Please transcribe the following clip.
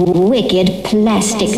Wicked plastic.